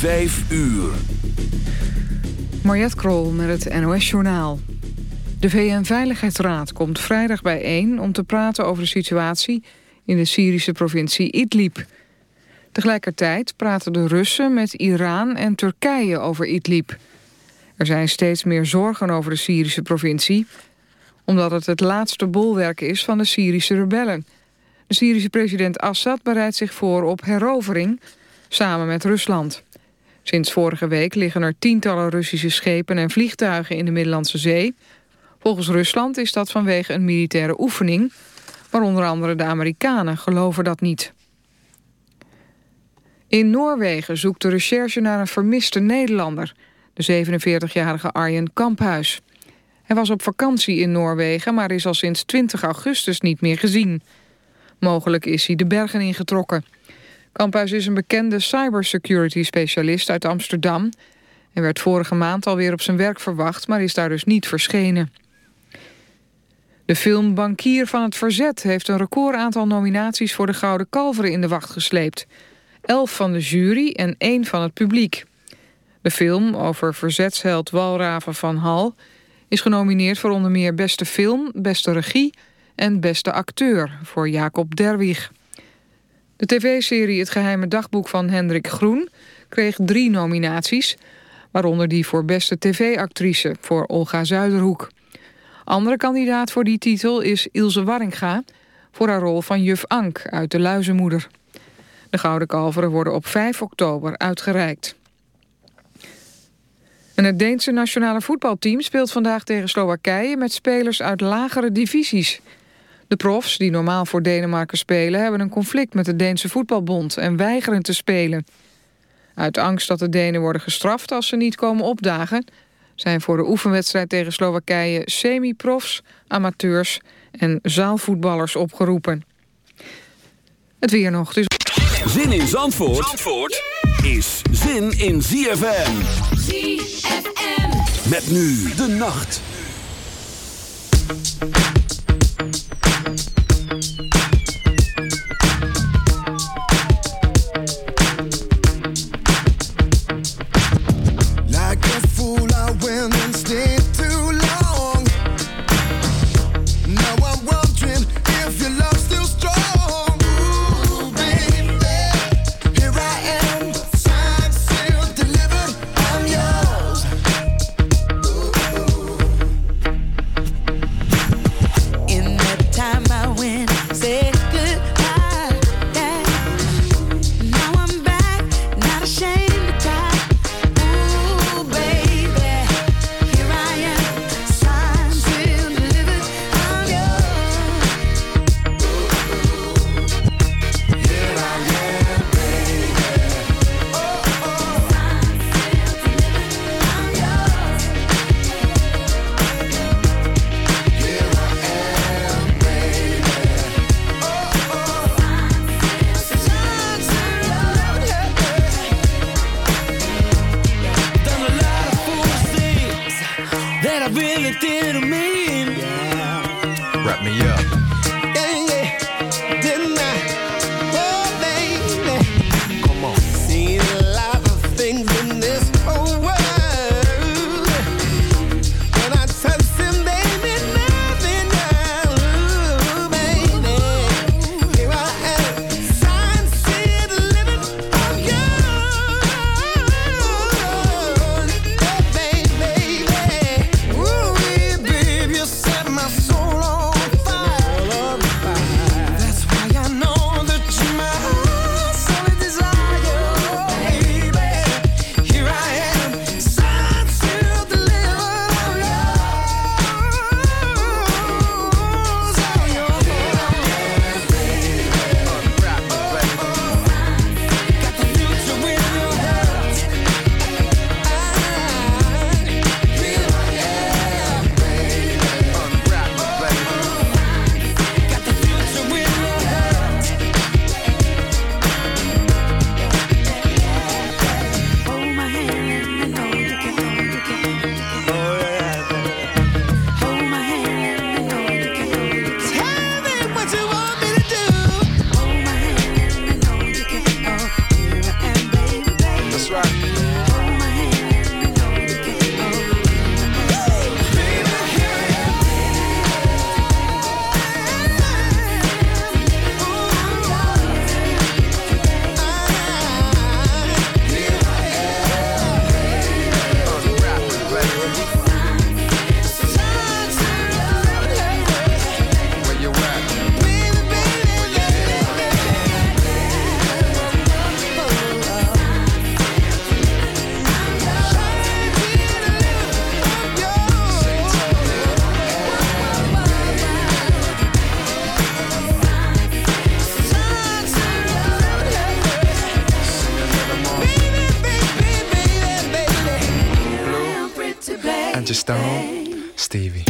5 uur. Mariette Krol met het NOS-journaal. De VN-veiligheidsraad komt vrijdag bijeen om te praten over de situatie in de Syrische provincie Idlib. Tegelijkertijd praten de Russen met Iran en Turkije over Idlib. Er zijn steeds meer zorgen over de Syrische provincie... omdat het het laatste bolwerk is van de Syrische rebellen. De Syrische president Assad bereidt zich voor op herovering... samen met Rusland. Sinds vorige week liggen er tientallen Russische schepen en vliegtuigen in de Middellandse Zee. Volgens Rusland is dat vanwege een militaire oefening... maar onder andere de Amerikanen geloven dat niet. In Noorwegen zoekt de recherche naar een vermiste Nederlander... de 47-jarige Arjen Kamphuis. Hij was op vakantie in Noorwegen, maar is al sinds 20 augustus niet meer gezien. Mogelijk is hij de bergen ingetrokken. Kamphuis is een bekende cybersecurity-specialist uit Amsterdam... en werd vorige maand alweer op zijn werk verwacht... maar is daar dus niet verschenen. De film Bankier van het Verzet heeft een record aantal nominaties... voor de Gouden Kalveren in de wacht gesleept. Elf van de jury en één van het publiek. De film over verzetsheld Walraven van Hal... is genomineerd voor onder meer beste film, beste regie... en beste acteur voor Jacob Derwig. De tv-serie Het Geheime Dagboek van Hendrik Groen kreeg drie nominaties... waaronder die voor beste tv-actrice voor Olga Zuiderhoek. Andere kandidaat voor die titel is Ilse Warringa... voor haar rol van juf Ank uit De Luizenmoeder. De Gouden Kalveren worden op 5 oktober uitgereikt. En het Deense nationale voetbalteam speelt vandaag tegen Slowakije... met spelers uit lagere divisies... De profs, die normaal voor Denemarken spelen... hebben een conflict met de Deense voetbalbond en weigeren te spelen. Uit angst dat de Denen worden gestraft als ze niet komen opdagen... zijn voor de oefenwedstrijd tegen Slowakije semi-profs, amateurs en zaalvoetballers opgeroepen. Het weer nog. Dus... Zin in Zandvoort, Zandvoort is zin in ZFM. ZFM. Met nu de nacht. just Stevie.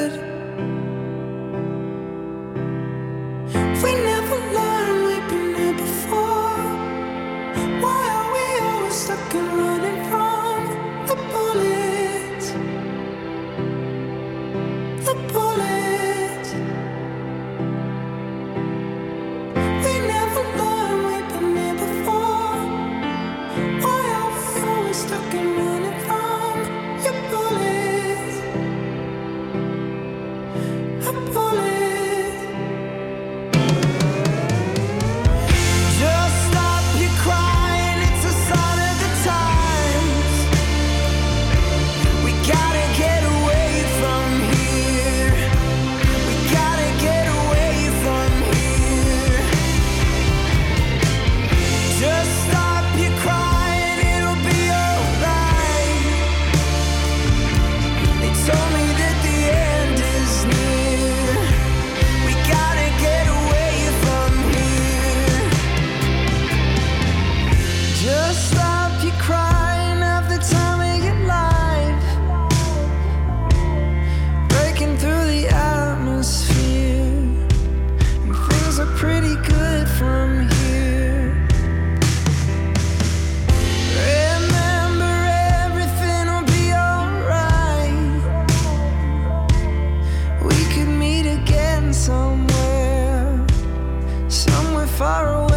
far away.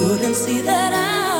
couldn't see that I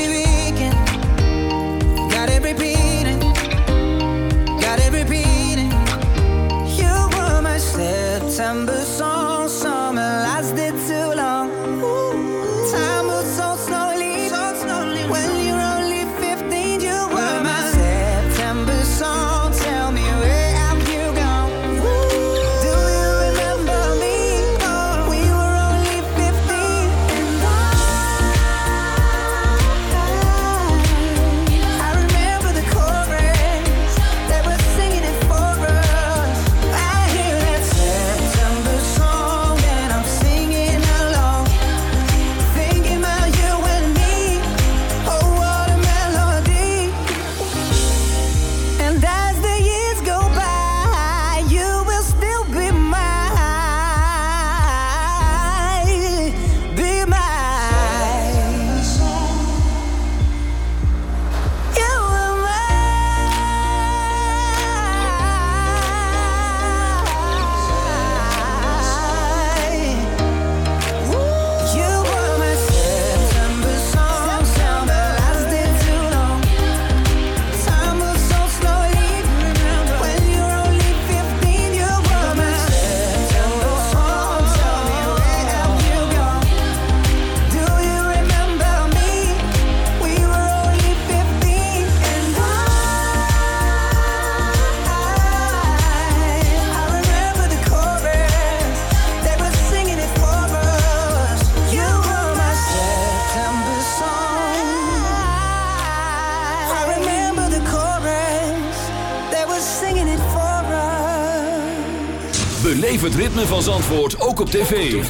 Antwoord ook op tv.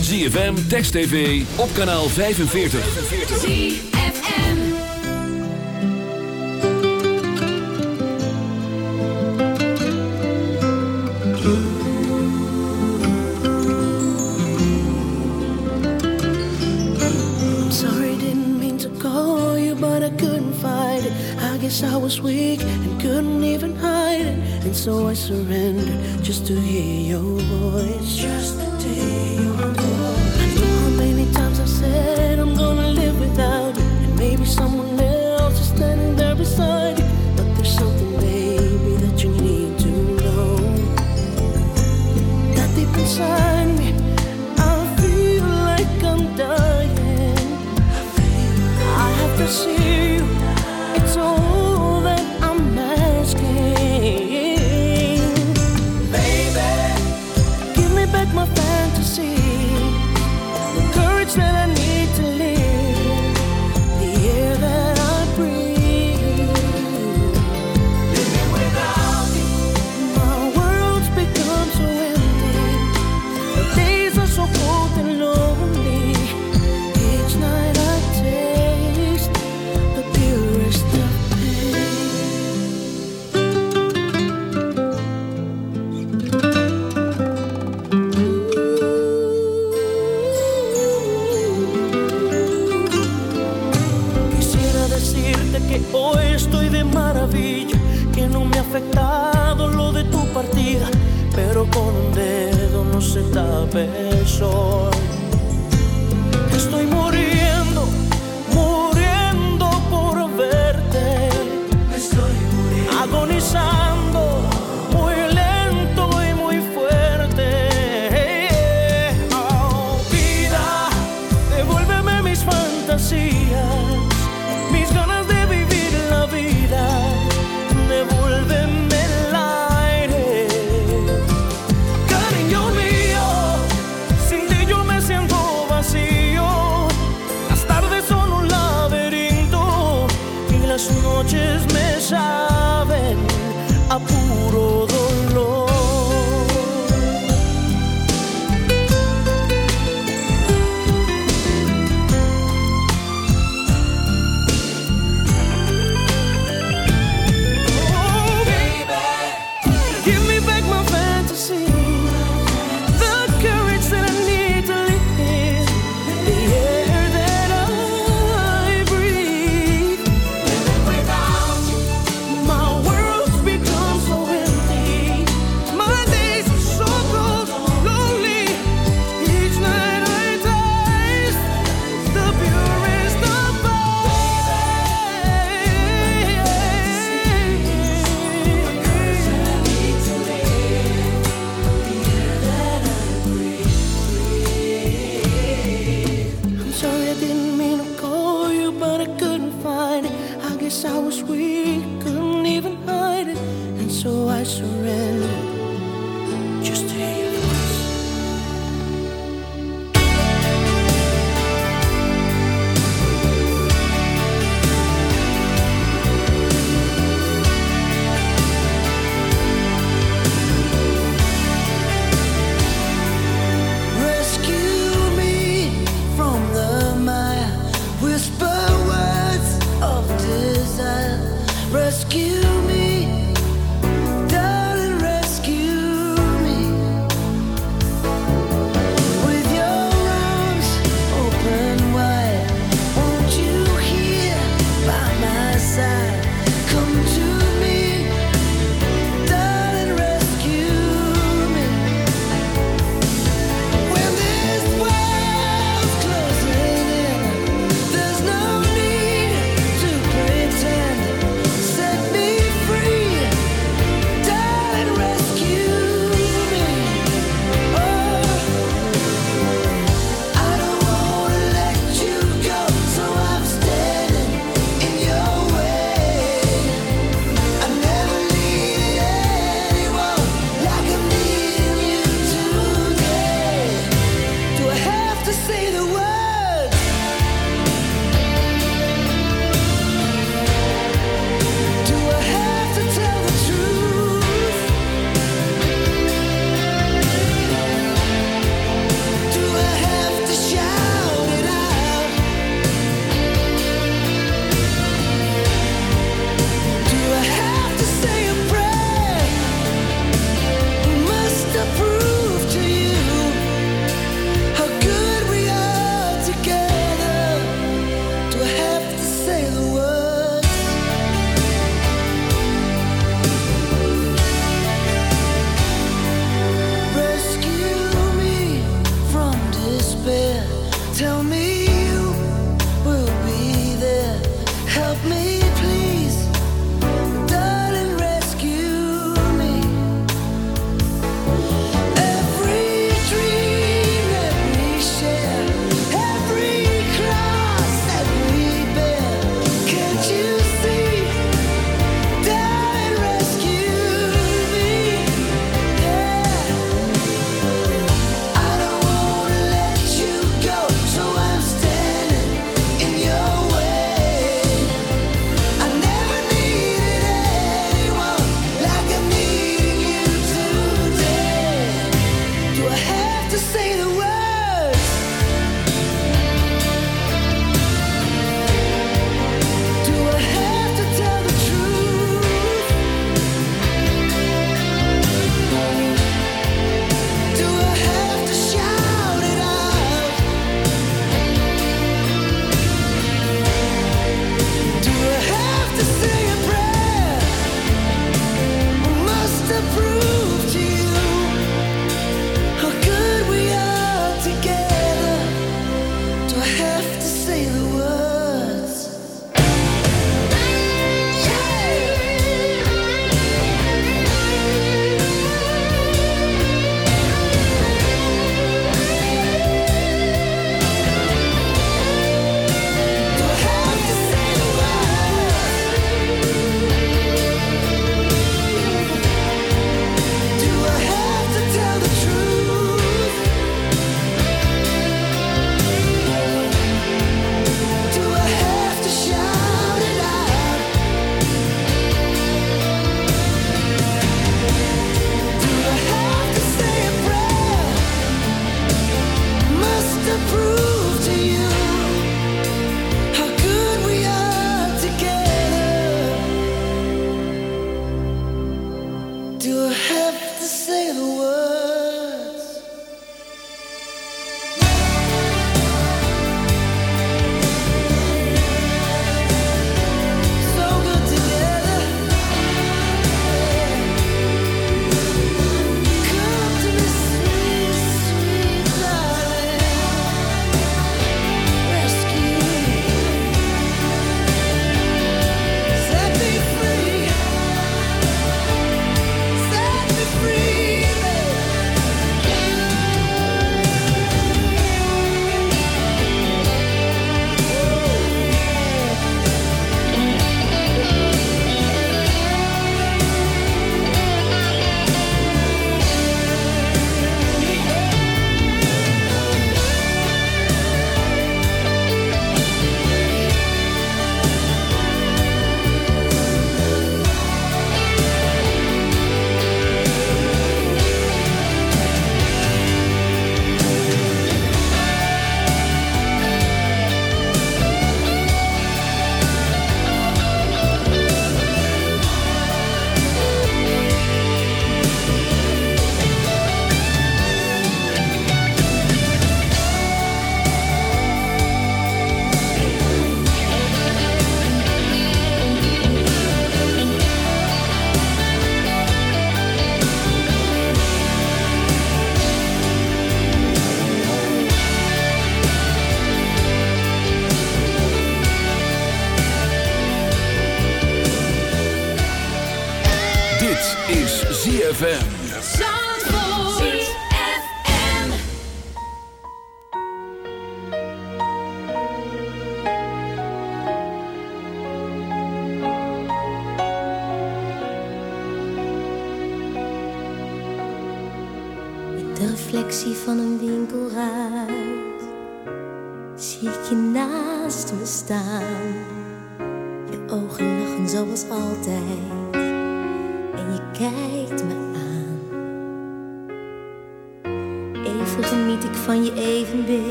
ZFM, Text TV, op kanaal 45. ZFM sorry, didn't mean to call you, but I couldn't find it. I guess I was weak and couldn't even hide it. And so I surrendered. just to hear your voice. Just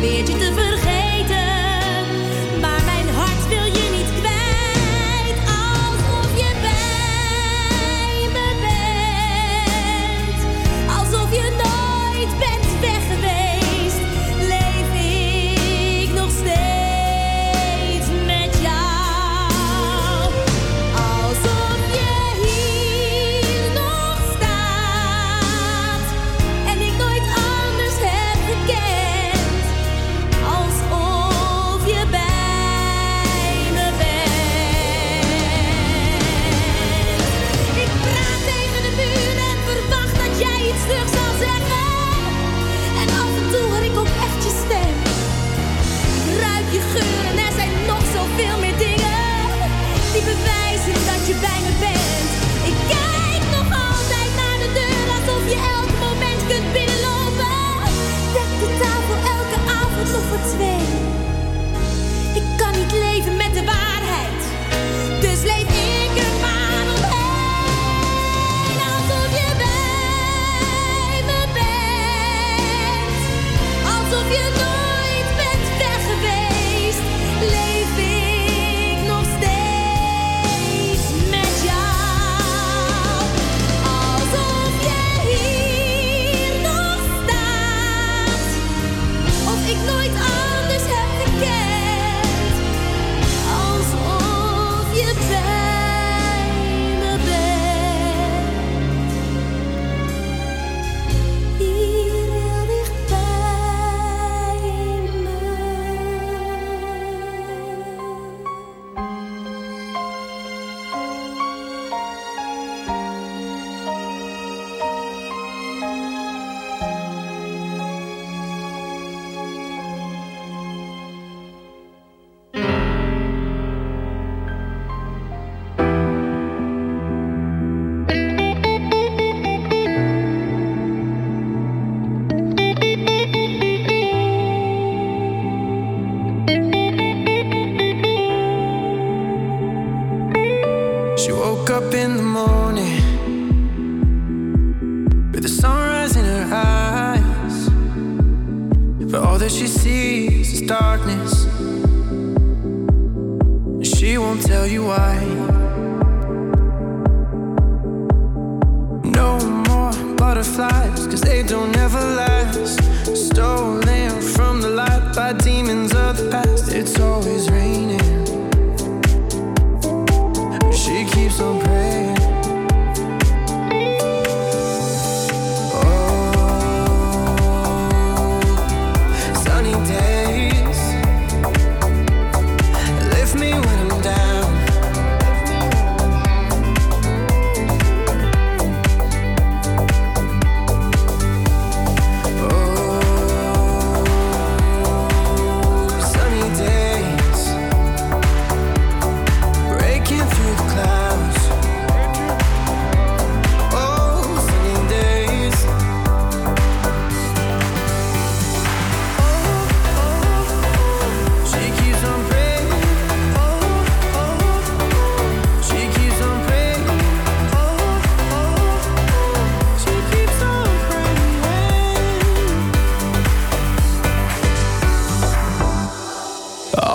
probeer te.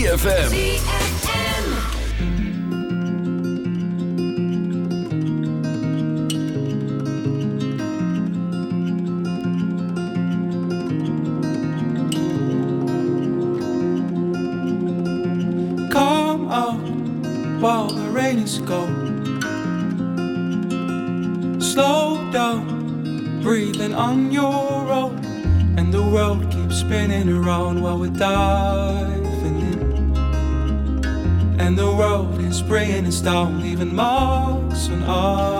ZFM. Come on, while the rain is gone. Slow down, breathing on your own. And the world keeps spinning around while we're down down, leaving marks on all.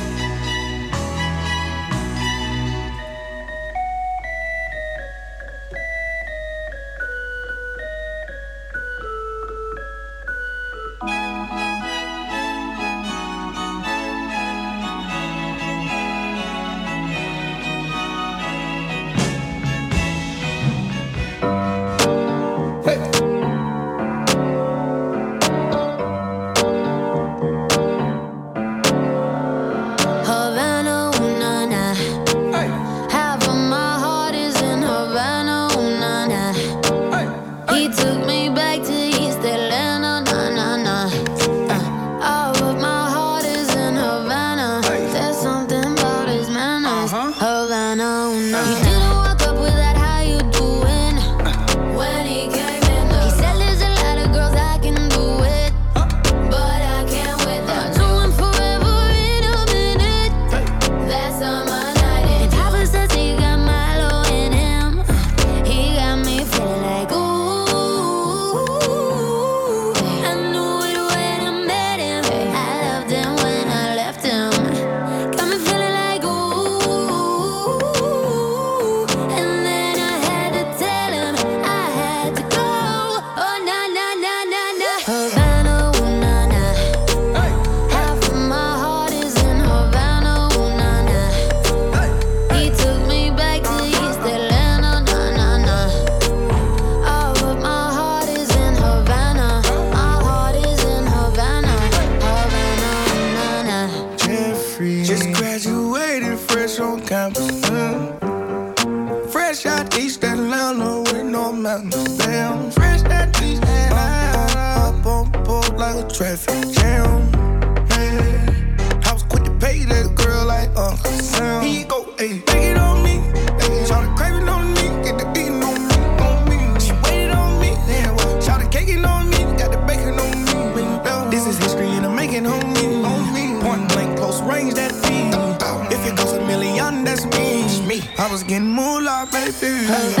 on campus. Mm. Fresh out East Atlanta with no mountains. Damn, fresh out East Atlanta. Uh, up on the like a traffic. baby.